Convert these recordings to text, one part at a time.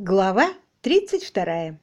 Глава 32.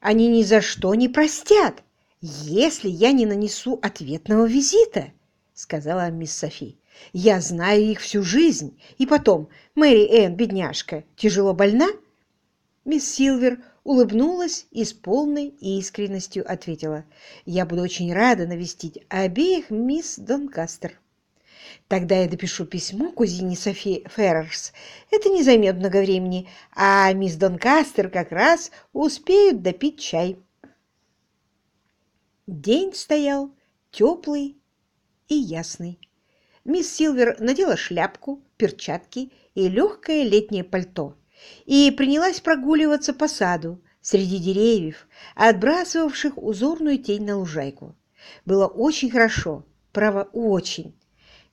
Они ни за что не простят, если я не нанесу ответного визита, сказала мисс Софи. Я знаю их всю жизнь. И потом, Мэри Энн, бедняжка, тяжело больна? Мисс Силвер улыбнулась и с полной искренностью ответила. Я буду очень рада навестить обеих мисс Донкастер. Тогда я допишу письмо кузине Софи Феррерс. Это не займет много времени, а мисс Донкастер как раз успеют допить чай. День стоял теплый и ясный. Мисс Силвер надела шляпку, перчатки и легкое летнее пальто и принялась прогуливаться по саду среди деревьев, отбрасывавших узорную тень на лужайку. Было очень хорошо, право, очень.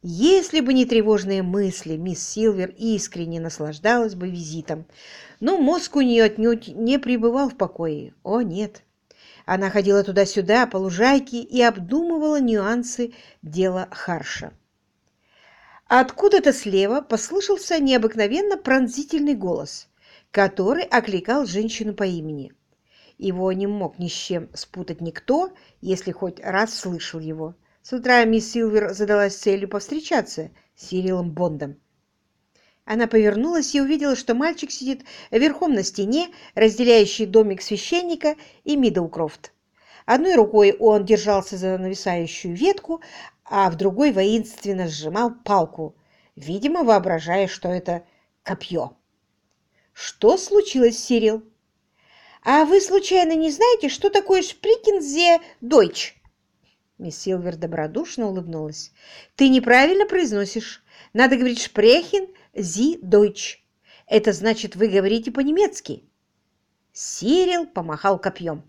Если бы не тревожные мысли, мисс Силвер искренне наслаждалась бы визитом. Но мозг у нее отнюдь не пребывал в покое. О, нет! Она ходила туда-сюда по лужайке и обдумывала нюансы дела Харша. Откуда-то слева послышался необыкновенно пронзительный голос, который окликал женщину по имени. Его не мог ни с чем спутать никто, если хоть раз слышал его. С утра мисс Силвер задалась целью повстречаться с Сирилом Бондом. Она повернулась и увидела, что мальчик сидит верхом на стене, разделяющей домик священника и Миддлкрофт. Одной рукой он держался за нависающую ветку, а в другой воинственно сжимал палку, видимо, воображая, что это копье. «Что случилось, Сирил?» «А вы, случайно, не знаете, что такое шприкензе дойч?» Мисс Силвер добродушно улыбнулась. «Ты неправильно произносишь. Надо говорить «шпрехен зи дойч». Это значит, вы говорите по-немецки». Сирил помахал копьем.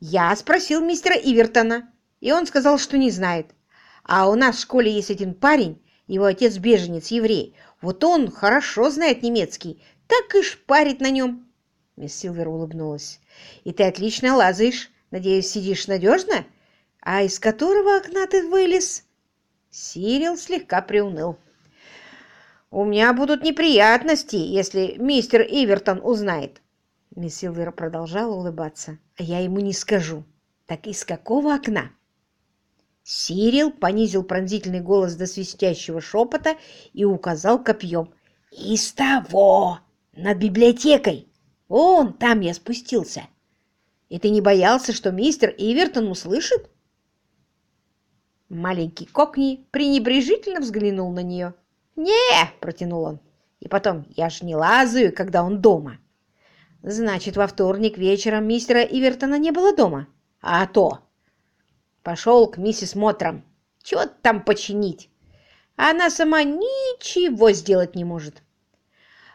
«Я спросил мистера Ивертона, и он сказал, что не знает. А у нас в школе есть один парень, его отец беженец, еврей. Вот он хорошо знает немецкий, так и шпарит на нем». Мисс Силвер улыбнулась. «И ты отлично лазаешь. Надеюсь, сидишь надежно?» «А из которого окна ты вылез?» Сирил слегка приуныл. «У меня будут неприятности, если мистер Ивертон узнает». Мисс Силвер продолжала улыбаться. «А я ему не скажу. Так из какого окна?» Сирил понизил пронзительный голос до свистящего шепота и указал копьем. «Из того! Над библиотекой! Вон там я спустился! И ты не боялся, что мистер Ивертон услышит?» Маленький Кокни пренебрежительно взглянул на нее. «Не!» – протянул он. «И потом, я ж не лазаю, когда он дома». «Значит, во вторник вечером мистера Ивертона не было дома?» «А то!» «Пошел к миссис Мотрам. Чего там починить?» Она сама ничего сделать не может.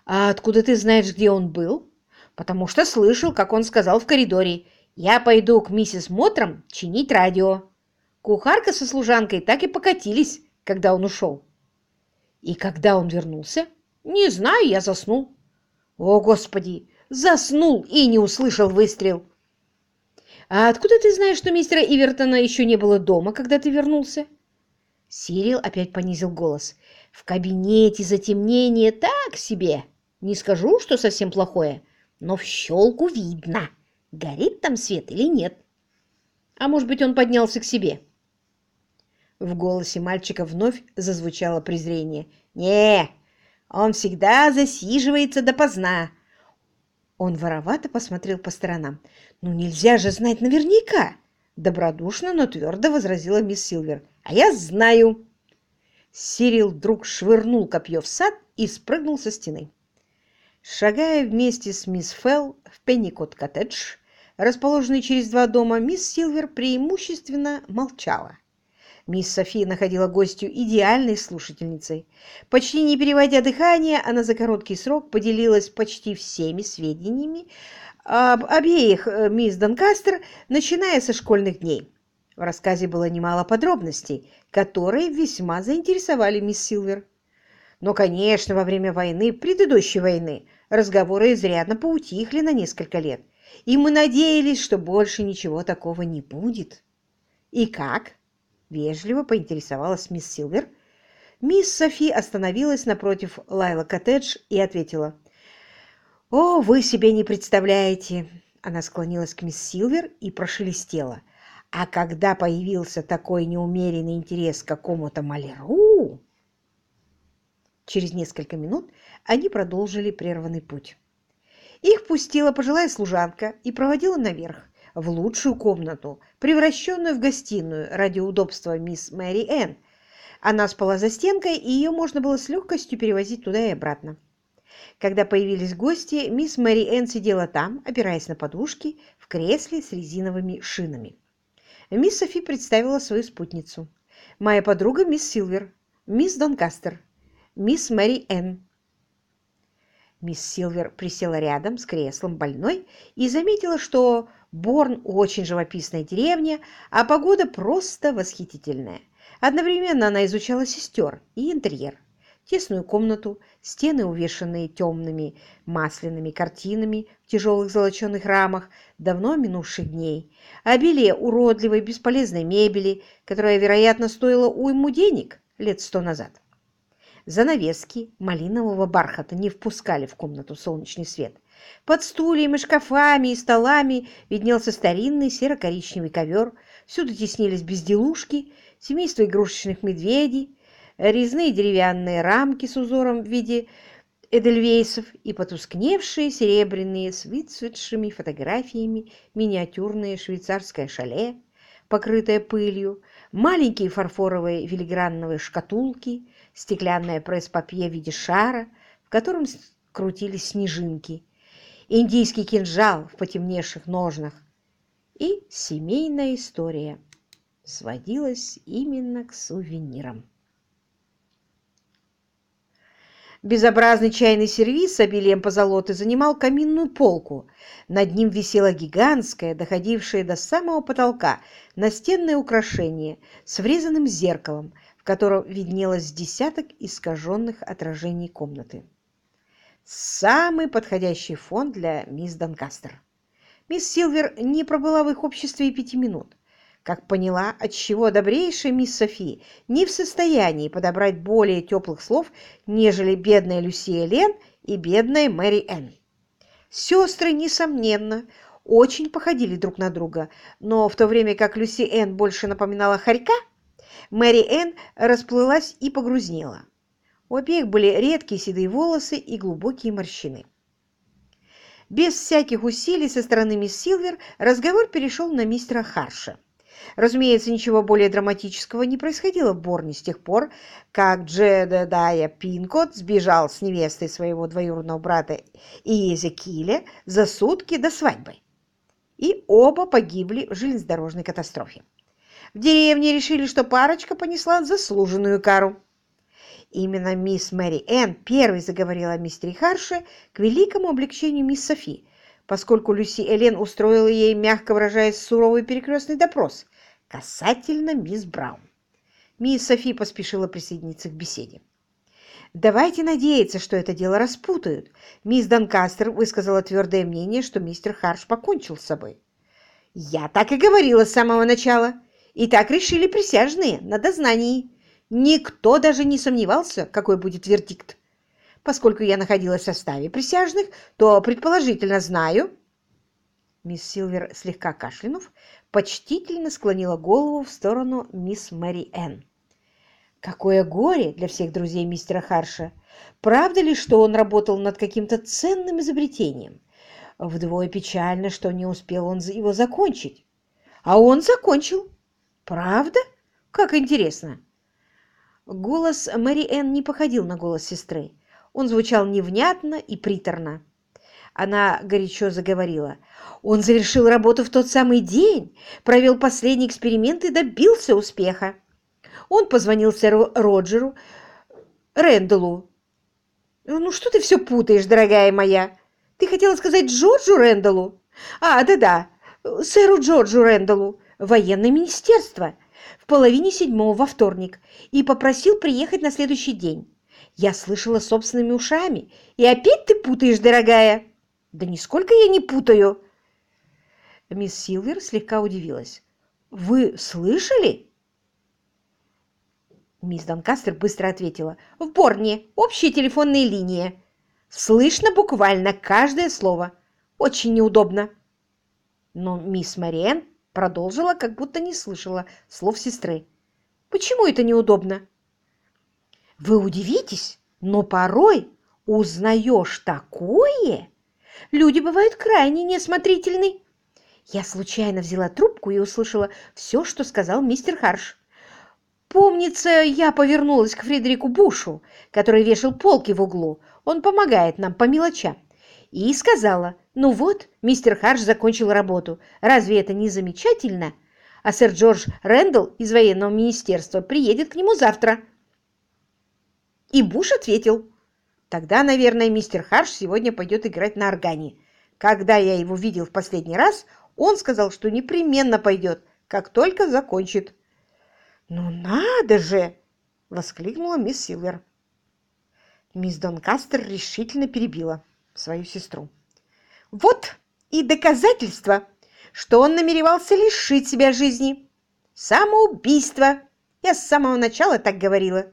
«А откуда ты знаешь, где он был?» «Потому что слышал, как он сказал в коридоре. Я пойду к миссис Мотрам чинить радио». Кухарка со служанкой так и покатились, когда он ушел. И когда он вернулся? Не знаю, я заснул. О, Господи! Заснул и не услышал выстрел. А откуда ты знаешь, что мистера Ивертона еще не было дома, когда ты вернулся? Сирил опять понизил голос. В кабинете затемнение так себе. Не скажу, что совсем плохое, но в щелку видно, горит там свет или нет. А может быть, он поднялся к себе? В голосе мальчика вновь зазвучало презрение. «Не, он всегда засиживается допоздна». Он воровато посмотрел по сторонам. «Ну нельзя же знать наверняка!» Добродушно, но твердо возразила мисс Силвер. «А я знаю!» Сирил вдруг швырнул копье в сад и спрыгнул со стены. Шагая вместе с мисс Фелл в Пенникот-коттедж, расположенный через два дома, мисс Силвер преимущественно молчала. Мисс София находила гостью идеальной слушательницей. Почти не переводя дыхание, она за короткий срок поделилась почти всеми сведениями об обеих э, мисс Донкастер, начиная со школьных дней. В рассказе было немало подробностей, которые весьма заинтересовали мисс Силвер. Но, конечно, во время войны, предыдущей войны, разговоры изрядно поутихли на несколько лет, и мы надеялись, что больше ничего такого не будет. И как? Вежливо поинтересовалась мисс Силвер. Мисс Софи остановилась напротив Лайла Коттедж и ответила. «О, вы себе не представляете!» Она склонилась к мисс Силвер и прошелестела. А когда появился такой неумеренный интерес к какому-то маляру... Через несколько минут они продолжили прерванный путь. Их пустила пожилая служанка и проводила наверх, в лучшую комнату, превращенную в гостиную ради удобства мисс Мэри Энн. Она спала за стенкой, и ее можно было с легкостью перевозить туда и обратно. Когда появились гости, мисс Мэри Энн сидела там, опираясь на подушки, в кресле с резиновыми шинами. Мисс Софи представила свою спутницу. «Моя подруга мисс Силвер, мисс Донкастер, мисс Мэри Энн». Мисс Силвер присела рядом с креслом больной и заметила, что Борн очень живописная деревня, а погода просто восхитительная. Одновременно она изучала сестер и интерьер тесную комнату, стены, увешанные темными масляными картинами в тяжелых золоченых рамах давно минувших дней, обилие уродливой бесполезной мебели, которая, вероятно, стоила уйму денег лет сто назад. Занавески малинового бархата не впускали в комнату солнечный свет. Под стульями, шкафами и столами виднелся старинный серо-коричневый ковер, всюду теснились безделушки, семейство игрушечных медведей, резные деревянные рамки с узором в виде эдельвейсов и потускневшие серебряные с выцветшими фотографиями миниатюрное швейцарское шале, покрытое пылью, маленькие фарфоровые филигранные шкатулки, стеклянное пресс-папье в виде шара, в котором крутились снежинки, индийский кинжал в потемневших ножнах и семейная история сводилась именно к сувенирам. Безобразный чайный сервиз с обилием позолоты занимал каминную полку. Над ним висело гигантское, доходившее до самого потолка, настенное украшение с врезанным зеркалом, в котором виднелось десяток искаженных отражений комнаты. Самый подходящий фон для мисс Донкастер. Мисс Силвер не пробыла в их обществе и пяти минут как поняла, отчего добрейшая мисс Софи не в состоянии подобрать более теплых слов, нежели бедная Люсия Лен и бедная Мэри Энн. Сестры, несомненно, очень походили друг на друга, но в то время как Люси Энн больше напоминала хорька, Мэри Энн расплылась и погрузнела. У обеих были редкие седые волосы и глубокие морщины. Без всяких усилий со стороны мисс Силвер разговор перешел на мистера Харша. Разумеется, ничего более драматического не происходило в Борне с тех пор, как Джедедая Пинкот сбежал с невестой своего двоюродного брата Иезекииля за сутки до свадьбы. И оба погибли в железнодорожной катастрофе. В деревне решили, что парочка понесла заслуженную кару. Именно мисс Мэри Энн первой заговорила о мистере Харше к великому облегчению мисс Софи, поскольку Люси Элен устроила ей, мягко выражаясь, суровый перекрестный допрос касательно мисс Браун. Мисс Софи поспешила присоединиться к беседе. «Давайте надеяться, что это дело распутают. Мисс Донкастер высказала твердое мнение, что мистер Харш покончил с собой». «Я так и говорила с самого начала. И так решили присяжные на дознании. Никто даже не сомневался, какой будет вердикт. Поскольку я находилась в составе присяжных, то предположительно знаю...» Мисс Силвер, слегка кашлянув, почтительно склонила голову в сторону мисс Мэри Энн. Какое горе для всех друзей мистера Харша! Правда ли, что он работал над каким-то ценным изобретением? Вдвое печально, что не успел он его закончить. А он закончил. Правда? Как интересно. Голос Мэри Энн не походил на голос сестры. Он звучал невнятно и приторно. Она горячо заговорила. Он завершил работу в тот самый день, провел последний эксперимент и добился успеха. Он позвонил сэру Роджеру Рэндаллу. «Ну что ты все путаешь, дорогая моя? Ты хотела сказать Джорджу Рэндаллу?» «А, да-да, сэру Джорджу Рэндаллу, военное министерство, половине седьмого во вторник, и попросил приехать на следующий день. Я слышала собственными ушами. И опять ты путаешь, дорогая?» «Да нисколько я не путаю!» Мисс Силвер слегка удивилась. «Вы слышали?» Мисс Донкастер быстро ответила. «В Борне. Общая телефонная линия». Слышно буквально каждое слово. Очень неудобно. Но мисс Мариэн продолжила, как будто не слышала слов сестры. Почему это неудобно? Вы удивитесь, но порой узнаешь такое. Люди бывают крайне неосмотрительны. Я случайно взяла трубку и услышала все, что сказал мистер Харш. Помнится, я повернулась к Фредерику Бушу, который вешал полки в углу. Он помогает нам по мелочам. И сказала, ну вот, мистер Харш закончил работу. Разве это не замечательно? А сэр Джордж Рэндалл из военного министерства приедет к нему завтра. И Буш ответил, тогда, наверное, мистер Харш сегодня пойдет играть на органе. Когда я его видел в последний раз, он сказал, что непременно пойдет, как только закончит. «Ну надо же!» — воскликнула мисс Силвер. Мисс Донкастер решительно перебила свою сестру. «Вот и доказательство, что он намеревался лишить себя жизни. Самоубийство! Я с самого начала так говорила».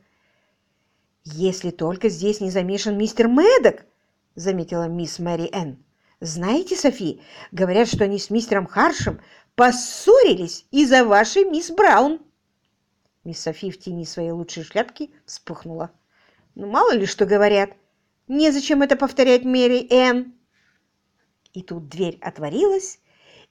«Если только здесь не замешан мистер Мэддок», — заметила мисс Мэри Энн. «Знаете, Софи, говорят, что они с мистером Харшем поссорились из-за вашей мисс Браун». Мисс Софи в тени своей лучшей шляпки вспыхнула. «Ну, мало ли что говорят. Незачем это повторять Мэри Энн». И тут дверь отворилась,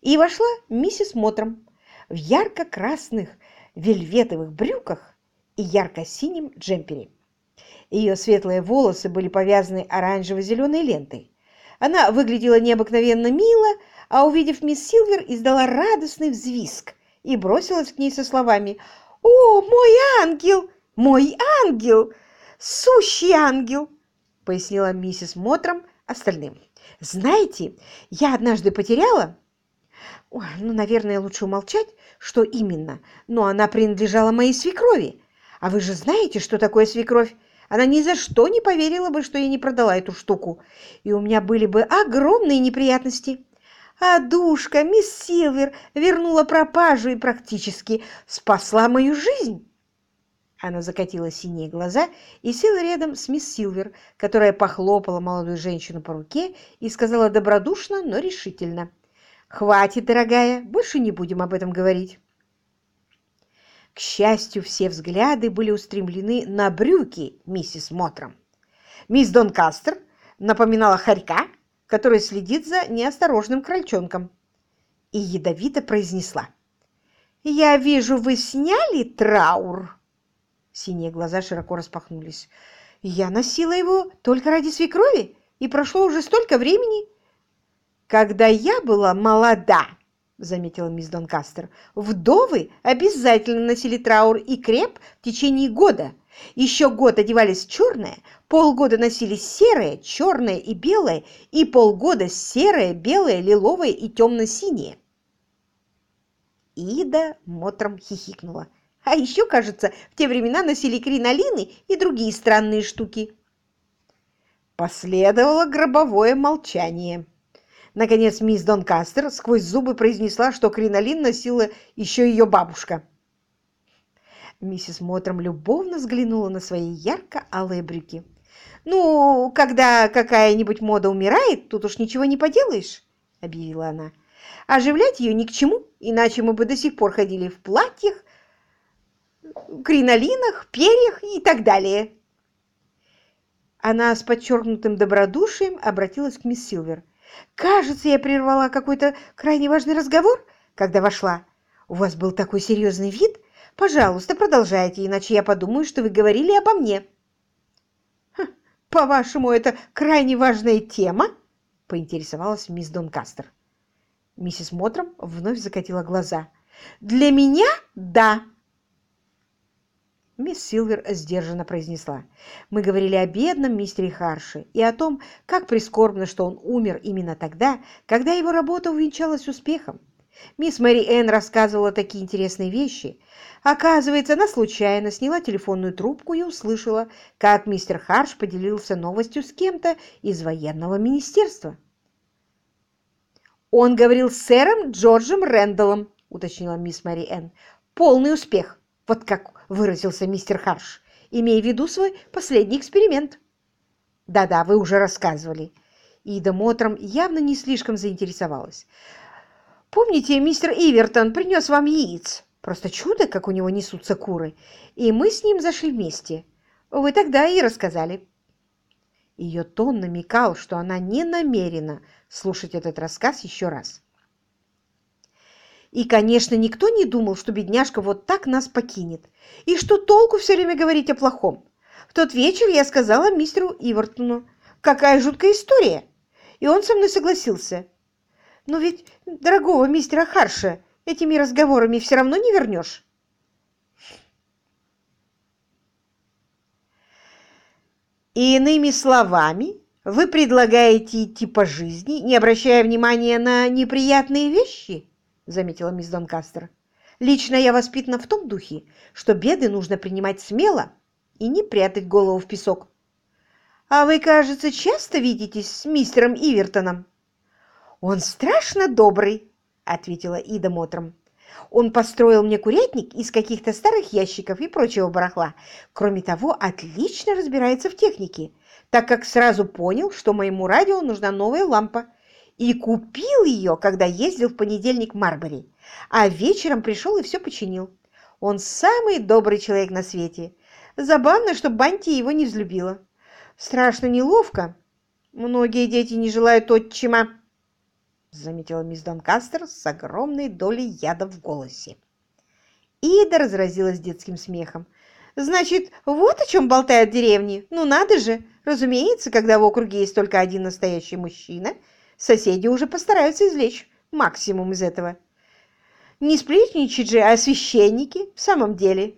и вошла миссис Мотром в ярко-красных вельветовых брюках и ярко-синем джемпере. Ее светлые волосы были повязаны оранжево-зеленой лентой. Она выглядела необыкновенно мило, а увидев мисс Силвер, издала радостный взвизг и бросилась к ней со словами «О, мой ангел! Мой ангел! Сущий ангел!» — пояснила миссис Мотром остальным. «Знаете, я однажды потеряла...» Ой, ну, наверное, лучше умолчать, что именно, но она принадлежала моей свекрови. А вы же знаете, что такое свекровь? Она ни за что не поверила бы, что я не продала эту штуку, и у меня были бы огромные неприятности. А душка, мисс Силвер, вернула пропажу и практически спасла мою жизнь. Она закатила синие глаза и села рядом с мисс Силвер, которая похлопала молодую женщину по руке и сказала добродушно, но решительно. «Хватит, дорогая, больше не будем об этом говорить». К счастью, все взгляды были устремлены на брюки миссис Мотром. Мисс Донкастер напоминала хорька, который следит за неосторожным крольчонком, и ядовито произнесла. «Я вижу, вы сняли траур!» Синие глаза широко распахнулись. «Я носила его только ради свекрови, и прошло уже столько времени!» «Когда я была молода!» — заметила мисс Донкастер. «Вдовы обязательно носили траур и креп в течение года, еще год одевались черное, полгода носили серое, черное и белое, и полгода серое, белое, лиловое и темно-синее. Ида мотром хихикнула. А еще, кажется, в те времена носили кринолины и другие странные штуки. Последовало гробовое молчание. Наконец мисс Донкастер сквозь зубы произнесла, что кринолин носила еще ее бабушка. Миссис Мотром любовно взглянула на свои ярко-алые брюки. «Ну, когда какая-нибудь мода умирает, тут уж ничего не поделаешь», — объявила она. «Оживлять ее ни к чему, иначе мы бы до сих пор ходили в платьях, кринолинах, перьях и так далее». Она с подчеркнутым добродушием обратилась к мисс Силвер. «Кажется, я прервала какой-то крайне важный разговор, когда вошла. У вас был такой серьезный вид, Пожалуйста, продолжайте, иначе я подумаю, что вы говорили обо мне. По-вашему, это крайне важная тема? Поинтересовалась мисс Донкастер. Миссис Мотром вновь закатила глаза. Для меня – да. Мисс Силвер сдержанно произнесла. «Мы говорили о бедном мистере Харше и о том, как прискорбно, что он умер именно тогда, когда его работа увенчалась успехом. Мисс Мэри Энн рассказывала такие интересные вещи. Оказывается, она случайно сняла телефонную трубку и услышала, как мистер Харш поделился новостью с кем-то из военного министерства. «Он говорил с сэром Джорджем Рэндаллом», — уточнила мисс Мэри Энн. «Полный успех, вот как выразился мистер Харш, имея в виду свой последний эксперимент». Да-да, вы уже рассказывали. Ида Мотром явно не слишком заинтересовалась. Помните, мистер Ивертон принес вам яиц? Просто чудо, как у него несутся куры. И мы с ним зашли вместе. Вы тогда и рассказали. Ее тон намекал, что она не намерена слушать этот рассказ еще раз. И, конечно, никто не думал, что бедняжка вот так нас покинет. И что толку все время говорить о плохом. В тот вечер я сказала мистеру Ивертону, какая жуткая история. И он со мной согласился. Но ведь дорогого мистера Харша этими разговорами все равно не вернешь. И иными словами, вы предлагаете идти по жизни, не обращая внимания на неприятные вещи? Заметила мисс Донкастер. Лично я воспитана в том духе, что беды нужно принимать смело и не прятать голову в песок. А вы, кажется, часто видитесь с мистером Ивертоном? Он страшно добрый, ответила Ида Мотром. Он построил мне курятник из каких-то старых ящиков и прочего барахла. Кроме того, отлично разбирается в технике, так как сразу понял, что моему радио нужна новая лампа. И купил ее, когда ездил в понедельник в Марбери. А вечером пришел и все починил. Он самый добрый человек на свете. Забавно, что Банти его не взлюбила. Страшно неловко. Многие дети не желают отчима заметила мисс Донкастер с огромной долей яда в голосе. Ида разразилась детским смехом. «Значит, вот о чем болтают деревни. Ну надо же! Разумеется, когда в округе есть только один настоящий мужчина, соседи уже постараются извлечь максимум из этого. Не сплетничать же, а священники в самом деле.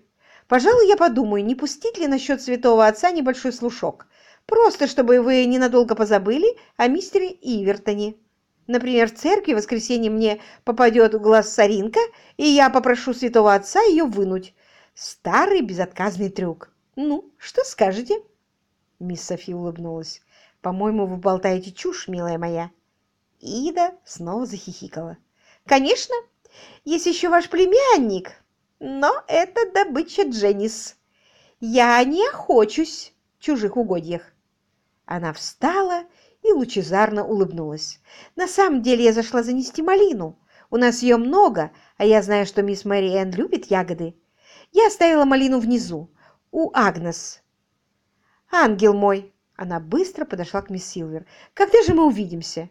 Пожалуй, я подумаю, не пустить ли насчет святого отца небольшой слушок, просто чтобы вы ненадолго позабыли о мистере Ивертоне». Например, в церкви в воскресенье мне попадет в глаз соринка, и я попрошу святого отца ее вынуть. Старый безотказный трюк. Ну, что скажете?» Мисс Софи улыбнулась. «По-моему, вы болтаете чушь, милая моя». Ида снова захихикала. «Конечно, есть еще ваш племянник, но это добыча Дженнис. Я не охочусь в чужих угодьях». Она встала и лучезарно улыбнулась. «На самом деле я зашла занести малину. У нас ее много, а я знаю, что мисс Мэри Энн любит ягоды. Я оставила малину внизу, у Агнес». «Ангел мой!» Она быстро подошла к мисс Силвер. «Когда же мы увидимся?»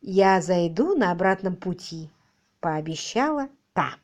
«Я зайду на обратном пути», — пообещала та.